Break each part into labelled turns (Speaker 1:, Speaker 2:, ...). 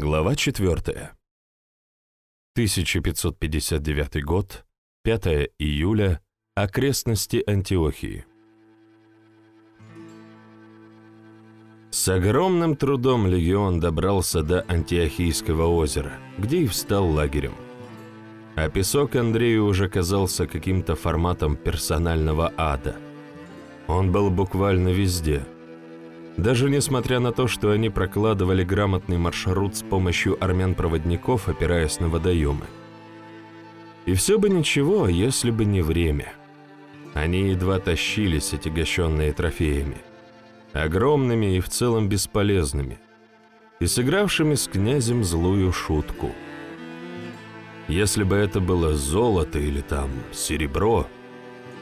Speaker 1: Глава 4. 1559 год, 5 июля, окрестности Антиохии. С огромным трудом легион добрался до Антиохийского озера, где и встал лагерем. А песок Андрею уже казался каким-то форматом персонального ада. Он был буквально везде – даже несмотря на то, что они прокладывали грамотный маршрут с помощью армян-проводников, опираясь на водоемы. И все бы ничего, если бы не время. Они едва тащились, отягощенные трофеями. Огромными и в целом бесполезными. И сыгравшими с князем злую шутку. Если бы это было золото или там серебро,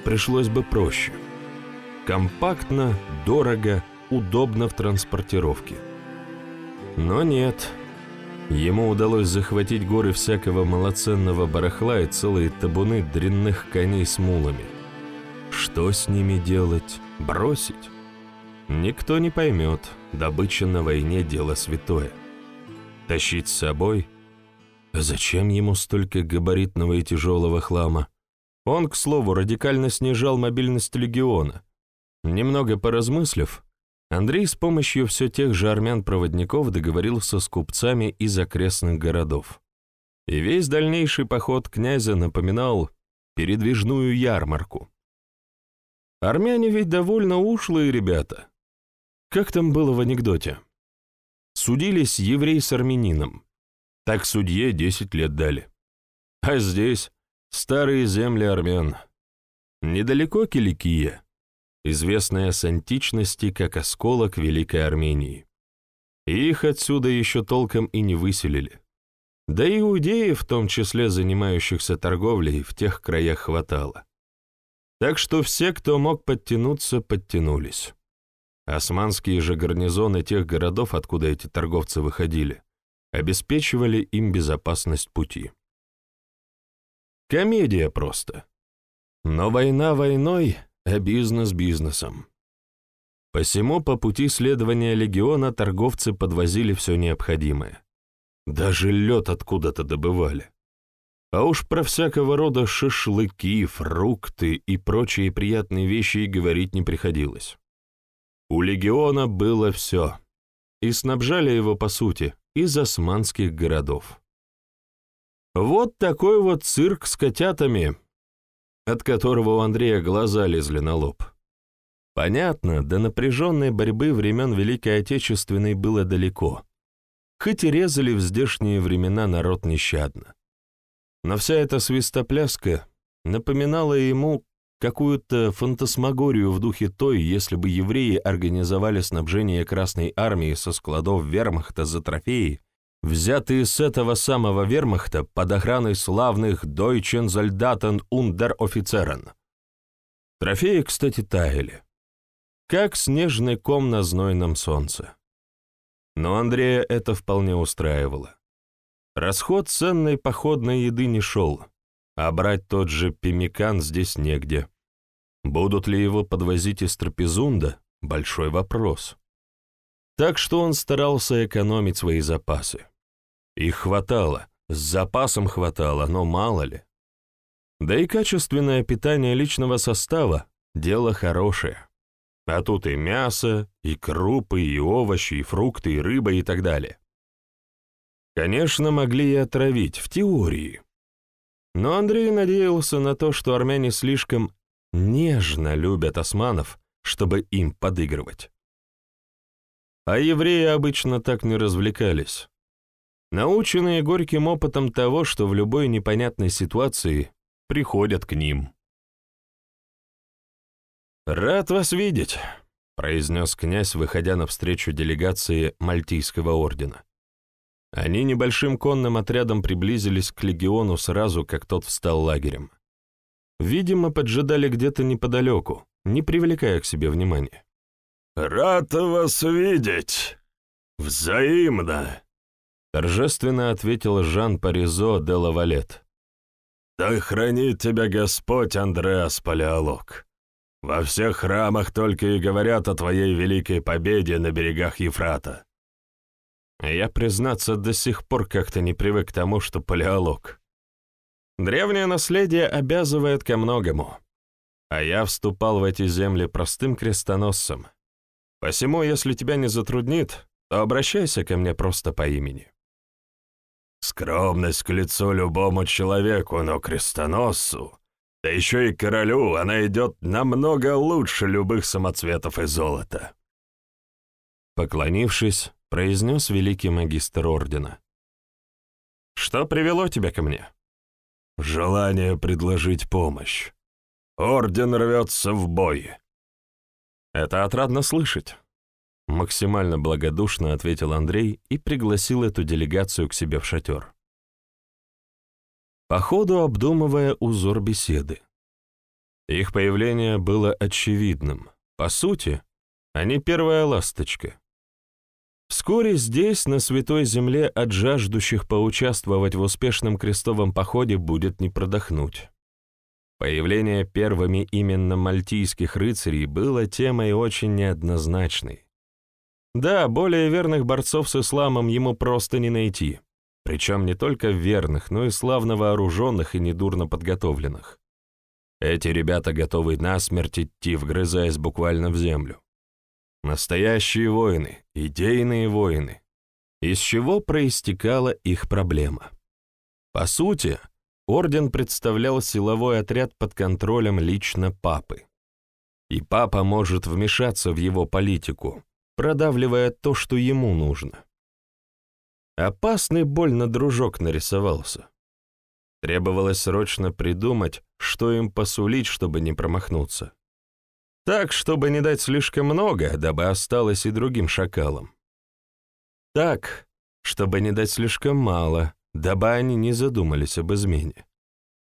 Speaker 1: пришлось бы проще. Компактно, дорого – удобно в транспортировке. Но нет. Ему удалось захватить горы всякого малоценного барахла и целые табуны дрянных коней с мулами. Что с ними делать? Бросить? Никто не поймет, добыча на войне – дело святое. Тащить с собой? зачем ему столько габаритного и тяжелого хлама? Он, к слову, радикально снижал мобильность легиона. Немного поразмыслив, Андрей с помощью все тех же армян-проводников договорился с купцами из окрестных городов. И весь дальнейший поход князя напоминал передвижную ярмарку. Армяне ведь довольно ушлые ребята. Как там было в анекдоте? Судились еврей с армянином. Так судье десять лет дали. А здесь старые земли армян. Недалеко Киликия известная с античности как осколок Великой Армении. Их отсюда еще толком и не выселили. Да и иудеев, в том числе занимающихся торговлей, в тех краях хватало. Так что все, кто мог подтянуться, подтянулись. Османские же гарнизоны тех городов, откуда эти торговцы выходили, обеспечивали им безопасность пути. Комедия просто. Но война войной, а бизнес бизнесом. Посему по пути следования легиона торговцы подвозили все необходимое. Даже лед откуда-то добывали. А уж про всякого рода шашлыки, фрукты и прочие приятные вещи и говорить не приходилось. У легиона было все, и снабжали его, по сути, из османских городов. Вот такой вот цирк с котятами, от которого у Андрея глаза лезли на лоб. Понятно, до напряженной борьбы времен Великой Отечественной было далеко, хоть и резали в здешние времена народ нещадно. Но вся эта свистопляска напоминала ему какую-то фантасмагорию в духе той, если бы евреи организовали снабжение Красной Армии со складов вермахта за трофеи взятые с этого самого вермахта под охраной славных Soldaten Unteroffizieren. Трофеи, кстати, таяли, как снежный ком на знойном солнце. Но Андрея это вполне устраивало. Расход ценной походной еды не шел, а брать тот же пимикан здесь негде. Будут ли его подвозить из Трапезунда – большой вопрос. Так что он старался экономить свои запасы. Их хватало, с запасом хватало, но мало ли. Да и качественное питание личного состава – дело хорошее. А тут и мясо, и крупы, и овощи, и фрукты, и рыба, и так далее. Конечно, могли и отравить, в теории. Но Андрей надеялся на то, что армяне слишком нежно любят османов, чтобы им подыгрывать. А евреи обычно так не развлекались наученные горьким опытом того, что в любой непонятной ситуации приходят к ним. «Рад вас видеть», — произнес князь, выходя навстречу делегации Мальтийского ордена. Они небольшим конным отрядом приблизились к легиону сразу, как тот встал лагерем. Видимо, поджидали где-то неподалеку, не привлекая к себе внимания.
Speaker 2: «Рад вас видеть! Взаимно!»
Speaker 1: Торжественно ответил Жан Паризо де Лавалет.
Speaker 2: «Да хранит тебя Господь, Андреас Палеолог! Во всех храмах только и говорят о твоей великой победе на берегах Ефрата.
Speaker 1: Я, признаться, до сих пор как-то не привык к тому, что палеолог. Древнее наследие обязывает ко многому. А я вступал в эти земли простым крестоносцем. Посему, если тебя не затруднит, то обращайся ко мне просто по имени.
Speaker 2: Скромность к лицу любому человеку, но крестоносцу, да еще и королю, она идет намного лучше любых самоцветов и золота.
Speaker 1: Поклонившись, произнес великий магистр ордена. «Что привело тебя ко мне?»
Speaker 2: «Желание предложить помощь. Орден рвется в бой».
Speaker 1: «Это отрадно слышать», — максимально благодушно ответил Андрей и пригласил эту делегацию к себе в шатер. По ходу обдумывая узор беседы. Их появление было очевидным. По сути, они первая ласточка. Вскоре здесь, на Святой Земле, от жаждущих поучаствовать в успешном крестовом походе будет не продохнуть. Появление первыми именно мальтийских рыцарей было темой очень неоднозначной. Да, более верных борцов с исламом ему просто не найти, причем не только верных, но и славно вооруженных и недурно подготовленных. Эти ребята готовы насмерть идти, вгрызаясь буквально в землю. Настоящие воины, идейные воины. Из чего проистекала их проблема? По сути, орден представлял силовой отряд под контролем лично папы. И папа может вмешаться в его политику, продавливая то, что ему нужно. Опасный больно дружок нарисовался. Требовалось срочно придумать, что им посулить, чтобы не промахнуться. Так, чтобы не дать слишком много, дабы осталось и другим шакалам. Так, чтобы не дать слишком мало, дабы они не задумались об измене.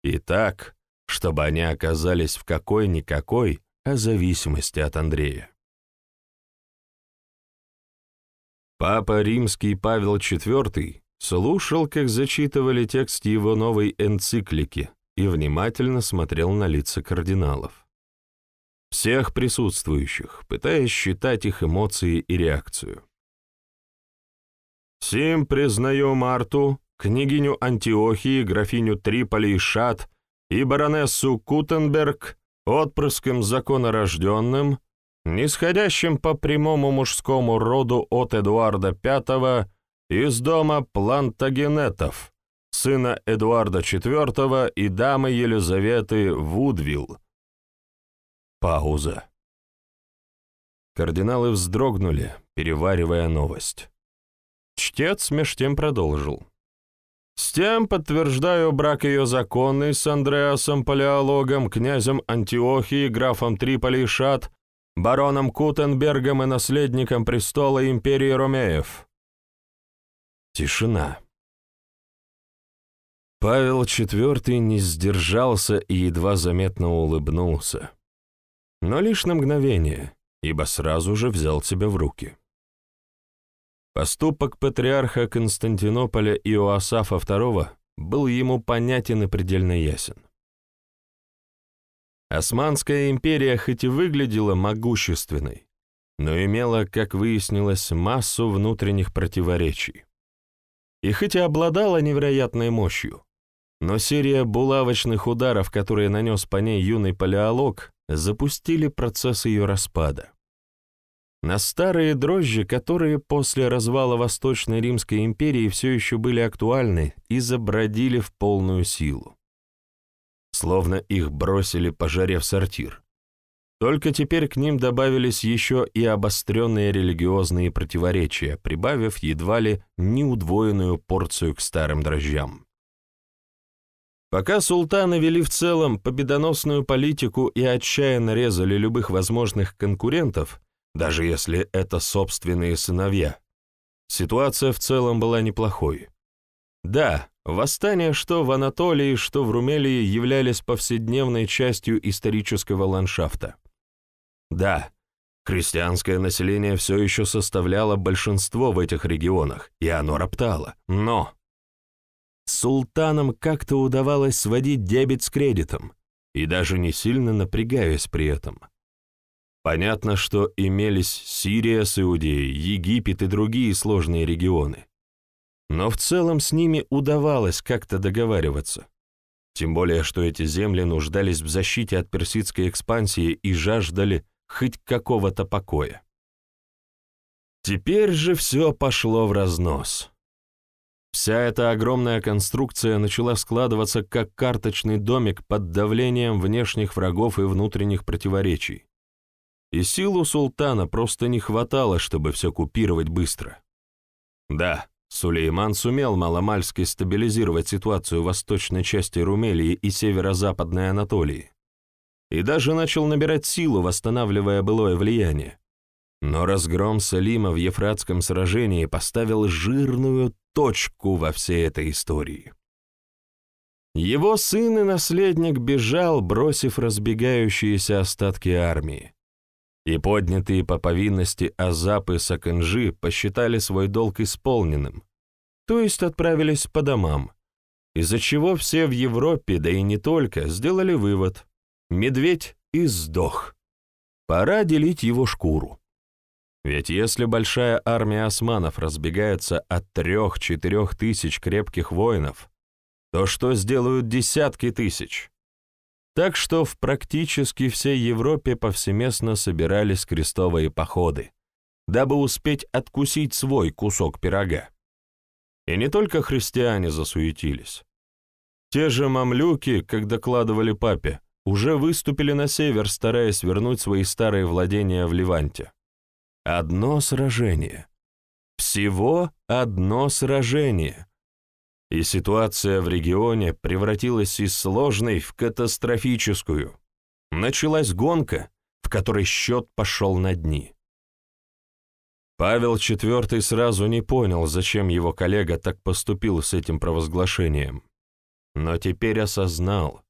Speaker 1: И так, чтобы они оказались в какой-никакой, а зависимости от Андрея. Папа Римский Павел IV слушал, как зачитывали текст его новой энциклики и внимательно смотрел на лица кардиналов всех присутствующих, пытаясь считать их эмоции и реакцию. «Сим признаю Марту, княгиню Антиохии, графиню Триполи и Шат и баронессу Кутенберг отпрыском законорожденным, нисходящим по прямому мужскому роду от Эдуарда V из дома Плантагенетов, сына Эдуарда IV и дамы Елизаветы Вудвилл, Пауза. Кардиналы вздрогнули, переваривая новость. Чтец меж тем продолжил. С тем подтверждаю брак ее законный с Андреасом Палеологом, князем Антиохии, графом Триполи и Шат, бароном Кутенбергом и наследником престола империи Ромеев. Тишина. Павел IV не сдержался и едва заметно улыбнулся но лишь на мгновение, ибо сразу же взял себя в руки. Поступок патриарха Константинополя Иоасафа II был ему понятен и предельно ясен. Османская империя хоть и выглядела могущественной, но имела, как выяснилось, массу внутренних противоречий. И хоть и обладала невероятной мощью, но серия булавочных ударов, которые нанес по ней юный палеолог, запустили процесс ее распада. На старые дрожжи, которые после развала Восточной Римской империи все еще были актуальны и забродили в полную силу. Словно их бросили, пожарев сортир. Только теперь к ним добавились еще и обостренные религиозные противоречия, прибавив едва ли неудвоенную порцию к старым дрожжам. Пока султаны вели в целом победоносную политику и отчаянно резали любых возможных конкурентов, даже если это собственные сыновья, ситуация в целом была неплохой. Да, восстания что в Анатолии, что в Румелии являлись повседневной частью исторического ландшафта. Да, крестьянское население все еще составляло большинство в этих регионах, и оно роптало, но султанам как-то удавалось сводить дебет с кредитом, и даже не сильно напрягаясь при этом. Понятно, что имелись Сирия с Иудеей, Египет и другие сложные регионы. Но в целом с ними удавалось как-то договариваться. Тем более, что эти земли нуждались в защите от персидской экспансии и жаждали хоть какого-то покоя. Теперь же все пошло в разнос. Вся эта огромная конструкция начала складываться как карточный домик под давлением внешних врагов и внутренних противоречий. И силу султана просто не хватало, чтобы все купировать быстро. Да, Сулейман сумел маломальски стабилизировать ситуацию в восточной части Румелии и северо-западной Анатолии, и даже начал набирать силу, восстанавливая былое влияние. Но разгром Салима в Ефратском сражении поставил жирную точку во всей этой истории. Его сын и наследник бежал, бросив разбегающиеся остатки армии. И поднятые по повинности Азап и Саканжи посчитали свой долг исполненным, то есть отправились по домам, из-за чего все в Европе, да и не только, сделали вывод – медведь и сдох. Пора делить его шкуру. Ведь если большая армия османов разбегается от трех-четырех тысяч крепких воинов, то что сделают десятки тысяч? Так что в практически всей Европе повсеместно собирались крестовые походы, дабы успеть откусить свой кусок пирога. И не только христиане засуетились. Те же мамлюки, как докладывали папе, уже выступили на север, стараясь вернуть свои старые владения в Ливанте. Одно сражение. Всего одно сражение. И ситуация в регионе превратилась из сложной в катастрофическую. Началась гонка, в которой счет пошел на дни. Павел IV сразу не понял, зачем его коллега так поступил с этим провозглашением. Но теперь осознал,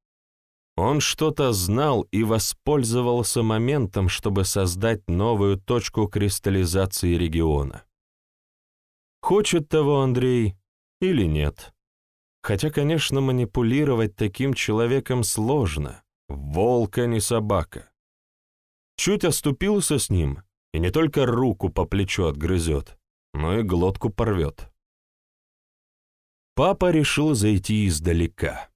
Speaker 1: он что-то знал и воспользовался моментом, чтобы создать новую точку кристаллизации региона. Хочет того Андрей или нет? Хотя, конечно, манипулировать таким человеком сложно. Волка не собака. Чуть оступился с ним, и не только руку по плечу отгрызет, но и глотку порвет. Папа решил зайти издалека.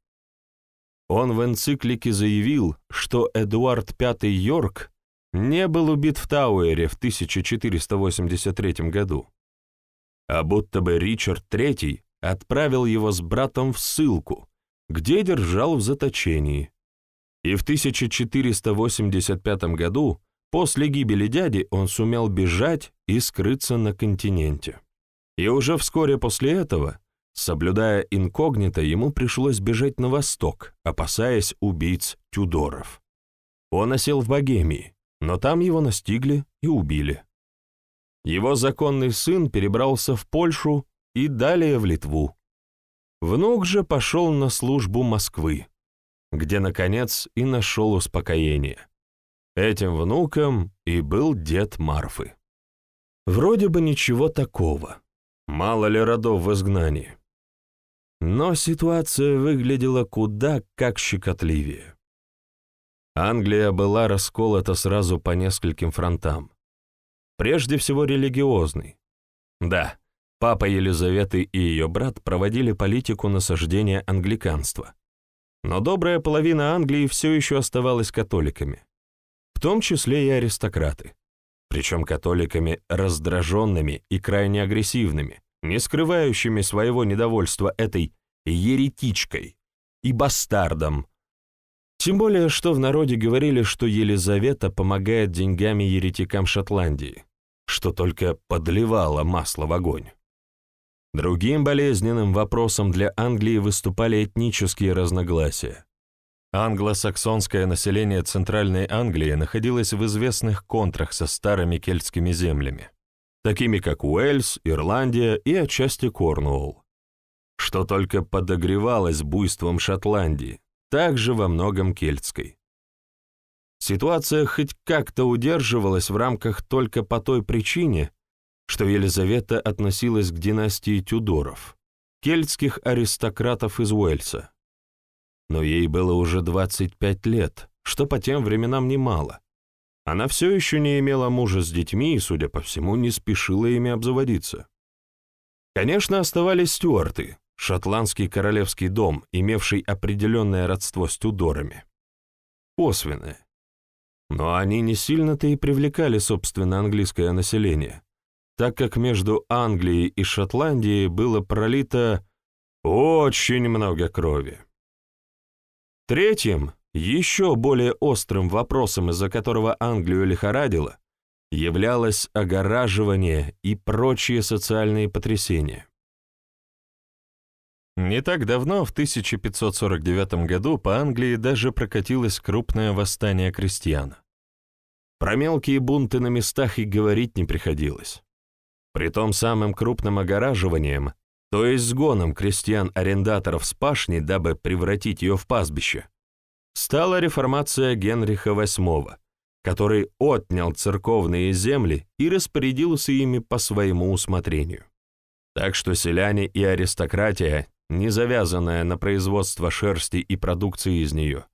Speaker 1: Он в энциклике заявил, что Эдуард V Йорк не был убит в Тауэре в 1483 году, а будто бы Ричард III отправил его с братом в ссылку, где держал в заточении. И в 1485 году, после гибели дяди, он сумел бежать и скрыться на континенте. И уже вскоре после этого Соблюдая инкогнито, ему пришлось бежать на восток, опасаясь убийц Тюдоров. Он осел в Богемии, но там его настигли и убили. Его законный сын перебрался в Польшу и далее в Литву. Внук же пошел на службу Москвы, где, наконец, и нашел успокоение. Этим внуком и был дед Марфы. Вроде бы ничего такого. Мало ли родов в изгнании. Но ситуация выглядела куда как щекотливее. Англия была расколота сразу по нескольким фронтам. Прежде всего религиозный. Да, папа Елизаветы и ее брат проводили политику насаждения англиканства. Но добрая половина Англии все еще оставалась католиками, в том числе и аристократы, причем католиками раздраженными и крайне агрессивными, не скрывающими своего недовольства этой еретичкой и бастардом. Тем более, что в народе говорили, что Елизавета помогает деньгами еретикам Шотландии, что только подливало масло в огонь. Другим болезненным вопросом для Англии выступали этнические разногласия. Англосаксонское население Центральной Англии находилось в известных контрах со старыми кельтскими землями такими как Уэльс, Ирландия и отчасти Корнуолл, что только подогревалось буйством Шотландии, также во многом кельтской. Ситуация хоть как-то удерживалась в рамках только по той причине, что Елизавета относилась к династии Тюдоров, кельтских аристократов из Уэльса. Но ей было уже 25 лет, что по тем временам немало. она все еще не имела мужа с детьми и, судя по всему, не спешила ими обзаводиться. Конечно, оставались стюарты, шотландский королевский дом, имевший определенное родство с Тюдорами. Косвенное. Но они не сильно-то и привлекали, собственно, английское население, так как между Англией и Шотландией было пролито очень много крови. Третьим, еще более острым вопросом, из-за которого Англию лихорадило, являлось огораживание и прочие социальные потрясения. Не так давно, в 1549 году, по Англии даже прокатилось крупное восстание крестьян. Про мелкие бунты на местах и говорить не приходилось. Притом самым крупным огораживанием, то есть сгоном крестьян-арендаторов с пашни, дабы превратить ее в пастбище, стала реформация Генриха VIII, который отнял церковные земли и распорядился ими по своему усмотрению. Так что селяне и аристократия не завязанная на производство шерсти и продукции из нее,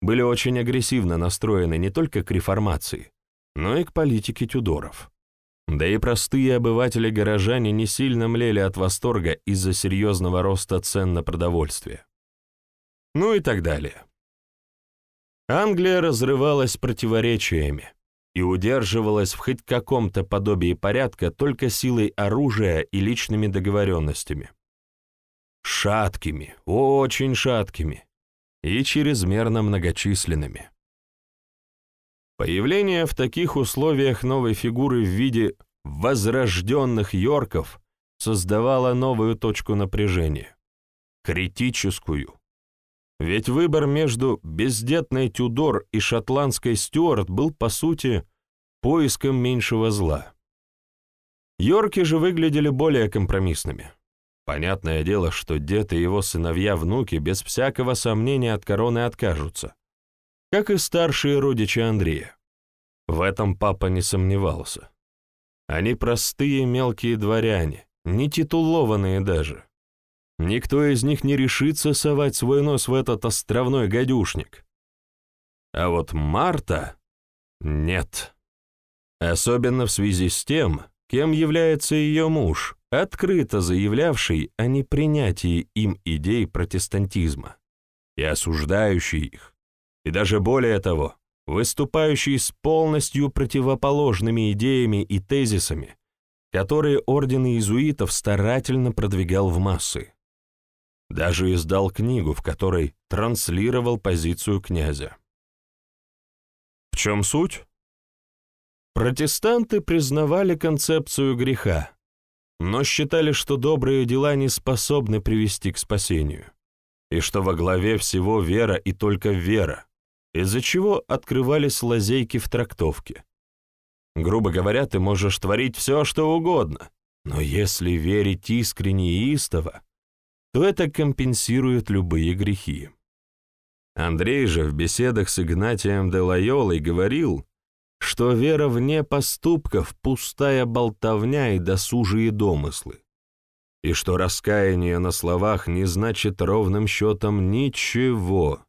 Speaker 1: были очень агрессивно настроены не только к реформации, но и к политике Тюдоров. Да и простые обыватели-горожане не сильно млели от восторга из-за серьезного роста цен на продовольствие. Ну и так далее. Англия разрывалась противоречиями и удерживалась в хоть каком-то подобии порядка только силой оружия и личными договоренностями шаткими, очень шаткими и чрезмерно многочисленными. Появление в таких условиях новой фигуры в виде возрожденных Йорков создавало новую точку напряжения, критическую. Ведь выбор между бездетной Тюдор и шотландской Стюарт был, по сути, поиском меньшего зла. Йорки же выглядели более компромиссными. Понятное дело, что дед и его сыновья-внуки без всякого сомнения от короны откажутся, как и старшие родичи Андрея. В этом папа не сомневался. Они простые мелкие дворяне, не титулованные даже. Никто из них не решится совать свой нос в этот островной гадюшник. А вот Марта — нет. Особенно в связи с тем, кем является ее муж, открыто заявлявший о непринятии им идей протестантизма и осуждающий их, и даже более того, выступающий с полностью противоположными идеями и тезисами, которые орден иезуитов старательно продвигал в массы. Даже издал книгу, в которой транслировал позицию князя. В чем суть? Протестанты признавали концепцию греха, но считали, что добрые дела не способны привести к спасению, и что во главе всего вера и только вера, из-за чего открывались лазейки в трактовке. Грубо говоря, ты можешь творить все, что угодно, но если верить искренне и истово, то это компенсирует любые грехи. Андрей же в беседах с Игнатием де Лайолой говорил, что вера вне поступков — пустая болтовня и досужие домыслы, и что раскаяние на словах не значит ровным счетом ничего,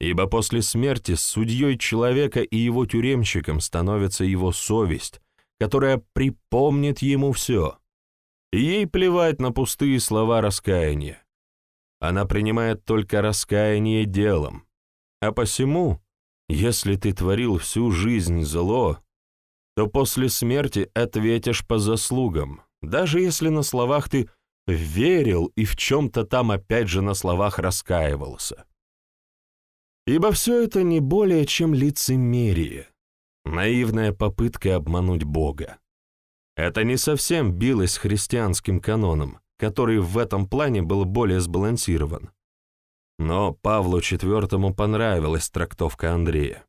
Speaker 1: ибо после смерти судьей человека и его тюремщиком становится его совесть, которая припомнит ему все, ей плевать на пустые слова раскаяния. Она принимает только раскаяние делом, а посему если ты творил всю жизнь зло, то после смерти ответишь по заслугам, даже если на словах ты верил и в чем-то там опять же на словах раскаивался. Ибо все это не более чем лицемерие, наивная попытка обмануть Бога. Это не совсем билось с христианским каноном, который в этом плане был более сбалансирован. Но Павлу IV понравилась трактовка Андрея.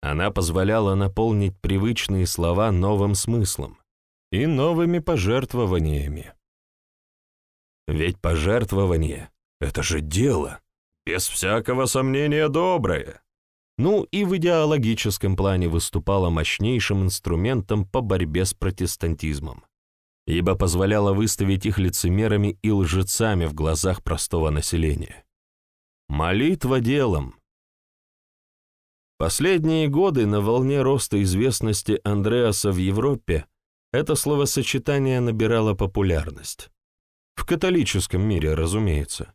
Speaker 1: Она позволяла наполнить привычные слова новым смыслом и новыми пожертвованиями. Ведь пожертвование — это же дело, без всякого сомнения доброе. Ну и в идеологическом плане выступала мощнейшим инструментом по борьбе с протестантизмом, ибо позволяла выставить их лицемерами и лжецами в глазах простого населения. Молитва делом. Последние годы на волне роста известности Андреаса в Европе это словосочетание набирало популярность. В католическом мире, разумеется,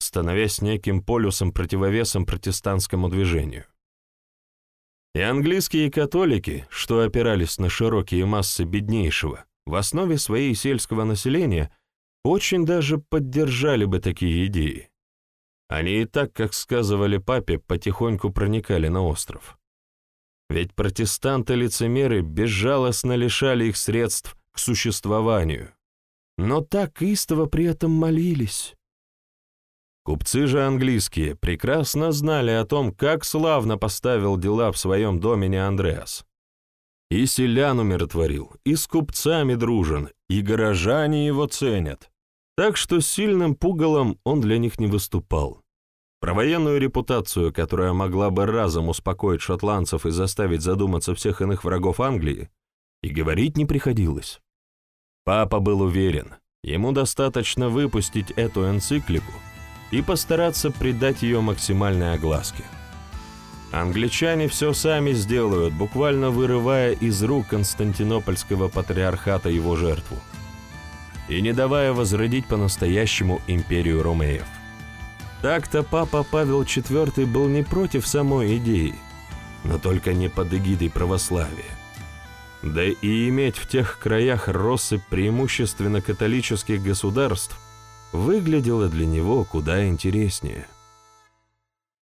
Speaker 1: становясь неким полюсом-противовесом протестантскому движению. И английские католики, что опирались на широкие массы беднейшего, в основе своей сельского населения, очень даже поддержали бы такие идеи. Они и так, как сказывали папе, потихоньку проникали на остров. Ведь протестанты-лицемеры безжалостно лишали их средств к существованию, но так истово при этом молились. Купцы же английские прекрасно знали о том, как славно поставил дела в своем доме Андреас. И селян умиротворил, и с купцами дружен, и горожане его ценят. Так что сильным пугалом он для них не выступал. Про военную репутацию, которая могла бы разом успокоить шотландцев и заставить задуматься всех иных врагов Англии, и говорить не приходилось. Папа был уверен, ему достаточно выпустить эту энциклику — и постараться придать ее максимальной огласке. Англичане все сами сделают, буквально вырывая из рук Константинопольского патриархата его жертву и не давая возродить по-настоящему империю ромеев. Так-то папа Павел IV был не против самой идеи, но только не под эгидой православия. Да и иметь в тех краях россыпь преимущественно католических государств – выглядело для него куда интереснее –